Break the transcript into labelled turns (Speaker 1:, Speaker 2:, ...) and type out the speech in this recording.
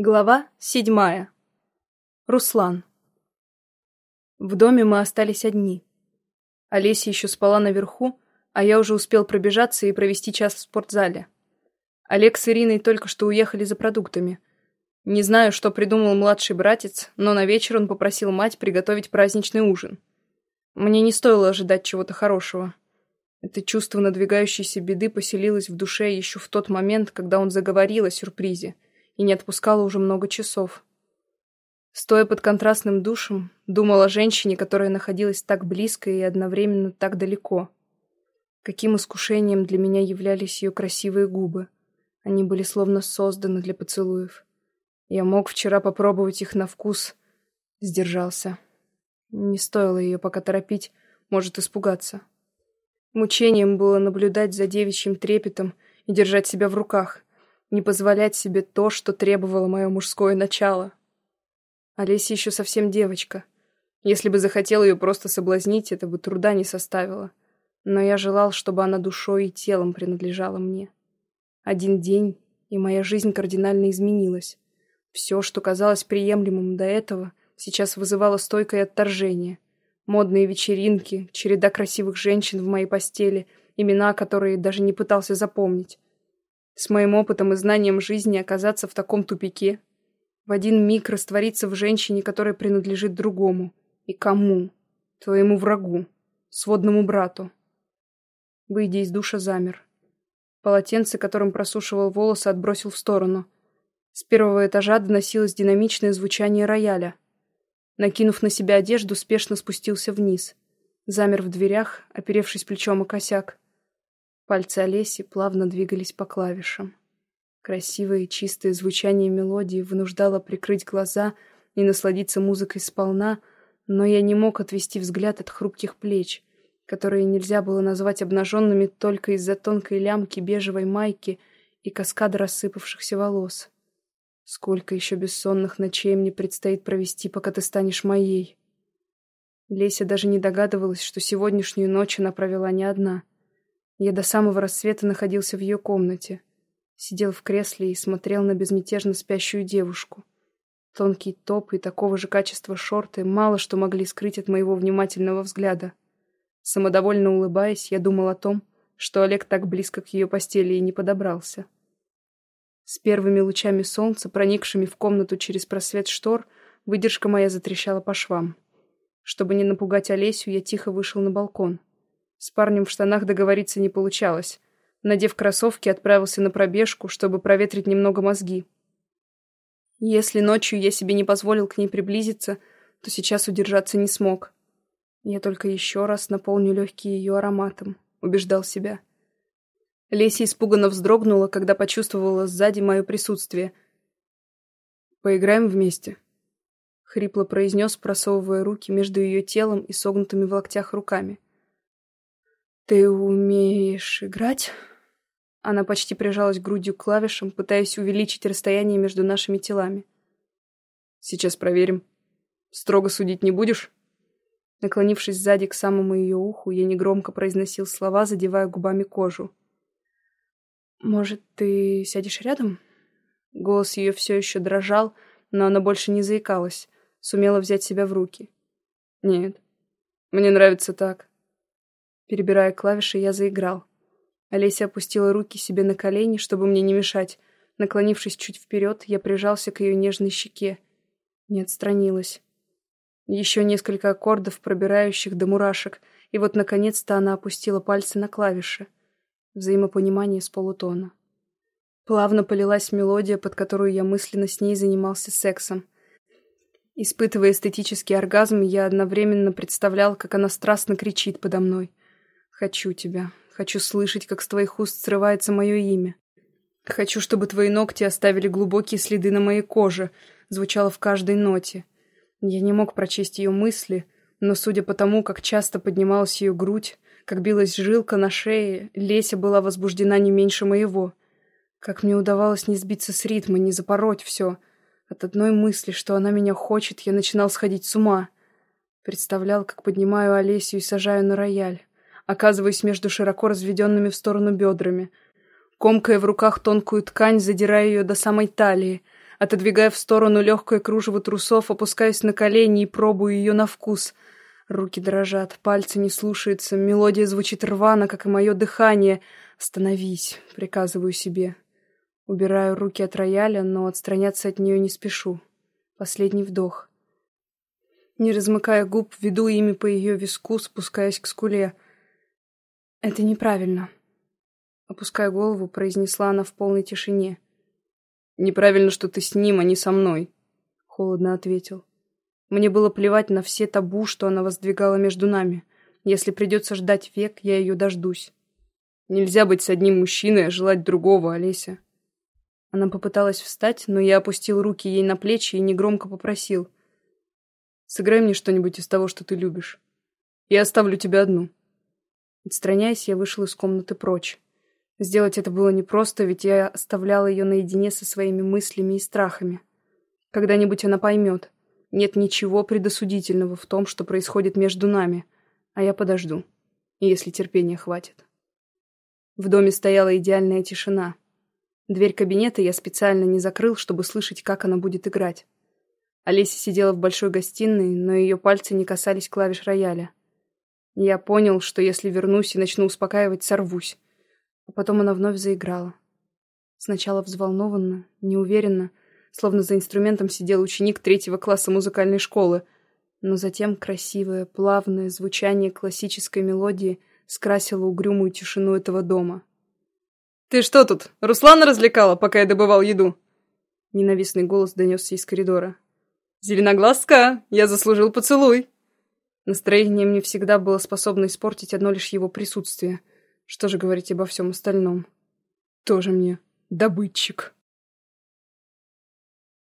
Speaker 1: Глава седьмая. Руслан. В доме мы остались одни. Олеся еще спала наверху, а я уже успел пробежаться и провести час в спортзале. Олег с Ириной только что уехали за продуктами. Не знаю, что придумал младший братец, но на вечер он попросил мать приготовить праздничный ужин. Мне не стоило ожидать чего-то хорошего. Это чувство надвигающейся беды поселилось в душе еще в тот момент, когда он заговорил о сюрпризе — и не отпускала уже много часов. Стоя под контрастным душем, думала о женщине, которая находилась так близко и одновременно так далеко. Каким искушением для меня являлись ее красивые губы. Они были словно созданы для поцелуев. Я мог вчера попробовать их на вкус. Сдержался. Не стоило ее пока торопить, может испугаться. Мучением было наблюдать за девичьим трепетом и держать себя в руках — не позволять себе то, что требовало мое мужское начало. Олеся еще совсем девочка. Если бы захотел ее просто соблазнить, это бы труда не составило. Но я желал, чтобы она душой и телом принадлежала мне. Один день, и моя жизнь кардинально изменилась. Все, что казалось приемлемым до этого, сейчас вызывало стойкое отторжение. Модные вечеринки, череда красивых женщин в моей постели, имена, которые даже не пытался запомнить. С моим опытом и знанием жизни оказаться в таком тупике. В один миг раствориться в женщине, которая принадлежит другому. И кому? Твоему врагу. Сводному брату. Выйдя из душа, замер. Полотенце, которым просушивал волосы, отбросил в сторону. С первого этажа доносилось динамичное звучание рояля. Накинув на себя одежду, спешно спустился вниз. Замер в дверях, оперевшись плечом о косяк. Пальцы Олеси плавно двигались по клавишам. Красивое и чистое звучание мелодии вынуждало прикрыть глаза и насладиться музыкой сполна, но я не мог отвести взгляд от хрупких плеч, которые нельзя было назвать обнаженными только из-за тонкой лямки бежевой майки и каскада рассыпавшихся волос. Сколько еще бессонных ночей мне предстоит провести, пока ты станешь моей? Леся даже не догадывалась, что сегодняшнюю ночь она провела не одна — я до самого рассвета находился в ее комнате. Сидел в кресле и смотрел на безмятежно спящую девушку. Тонкий топ и такого же качества шорты мало что могли скрыть от моего внимательного взгляда. Самодовольно улыбаясь, я думал о том, что Олег так близко к ее постели и не подобрался. С первыми лучами солнца, проникшими в комнату через просвет штор, выдержка моя затрещала по швам. Чтобы не напугать Олесю, я тихо вышел на балкон. С парнем в штанах договориться не получалось. Надев кроссовки, отправился на пробежку, чтобы проветрить немного мозги. Если ночью я себе не позволил к ней приблизиться, то сейчас удержаться не смог. Я только еще раз наполню легкие ее ароматом, убеждал себя. Леся испуганно вздрогнула, когда почувствовала сзади мое присутствие. «Поиграем вместе», — хрипло произнес, просовывая руки между ее телом и согнутыми в локтях руками. «Ты умеешь играть?» Она почти прижалась грудью к клавишам, пытаясь увеличить расстояние между нашими телами. «Сейчас проверим. Строго судить не будешь?» Наклонившись сзади к самому ее уху, я негромко произносил слова, задевая губами кожу. «Может, ты сядешь рядом?» Голос ее все еще дрожал, но она больше не заикалась, сумела взять себя в руки. «Нет, мне нравится так. Перебирая клавиши, я заиграл. Олеся опустила руки себе на колени, чтобы мне не мешать. Наклонившись чуть вперед, я прижался к ее нежной щеке. Не отстранилась. Еще несколько аккордов, пробирающих до мурашек, и вот, наконец-то, она опустила пальцы на клавиши. Взаимопонимание с полутона. Плавно полилась мелодия, под которую я мысленно с ней занимался сексом. Испытывая эстетический оргазм, я одновременно представлял, как она страстно кричит подо мной. Хочу тебя. Хочу слышать, как с твоих уст срывается мое имя. Хочу, чтобы твои ногти оставили глубокие следы на моей коже, звучало в каждой ноте. Я не мог прочесть ее мысли, но, судя по тому, как часто поднималась ее грудь, как билась жилка на шее, Леся была возбуждена не меньше моего. Как мне удавалось не сбиться с ритма, не запороть все. От одной мысли, что она меня хочет, я начинал сходить с ума. Представлял, как поднимаю Олесю и сажаю на рояль оказываясь между широко разведенными в сторону бедрами. Комкая в руках тонкую ткань, задирая ее до самой талии, Отодвигая в сторону легкое кружево трусов, опускаюсь на колени и пробую ее на вкус. Руки дрожат, пальцы не слушаются, мелодия звучит рвано, как и мое дыхание. «Остановись», — приказываю себе. Убираю руки от рояля, но отстраняться от нее не спешу. Последний вдох. Не размыкая губ, веду ими по ее виску, спускаясь к скуле. «Это неправильно», — опуская голову, произнесла она в полной тишине. «Неправильно, что ты с ним, а не со мной», — холодно ответил. Мне было плевать на все табу, что она воздвигала между нами. Если придется ждать век, я ее дождусь. Нельзя быть с одним мужчиной, а желать другого, Олеся. Она попыталась встать, но я опустил руки ей на плечи и негромко попросил. «Сыграй мне что-нибудь из того, что ты любишь. Я оставлю тебя одну». Отстраняясь, я вышел из комнаты прочь. Сделать это было непросто, ведь я оставляла ее наедине со своими мыслями и страхами. Когда-нибудь она поймет. Нет ничего предосудительного в том, что происходит между нами, а я подожду, если терпения хватит. В доме стояла идеальная тишина — Дверь кабинета я специально не закрыл, чтобы слышать, как она будет играть. Олеся сидела в большой гостиной, но ее пальцы не касались клавиш рояля. Я понял, что если вернусь и начну успокаивать, сорвусь. А потом она вновь заиграла. Сначала взволнованно, неуверенно, словно за инструментом сидел ученик третьего класса музыкальной школы, но затем красивое, плавное звучание классической мелодии скрасило угрюмую тишину этого дома. «Ты что тут, Руслана развлекала, пока я добывал еду?» Ненавистный голос донесся из коридора. «Зеленоглазка, я заслужил поцелуй!» Настроение мне всегда было способно испортить одно лишь его присутствие. Что же говорить обо всем остальном? Тоже мне добытчик.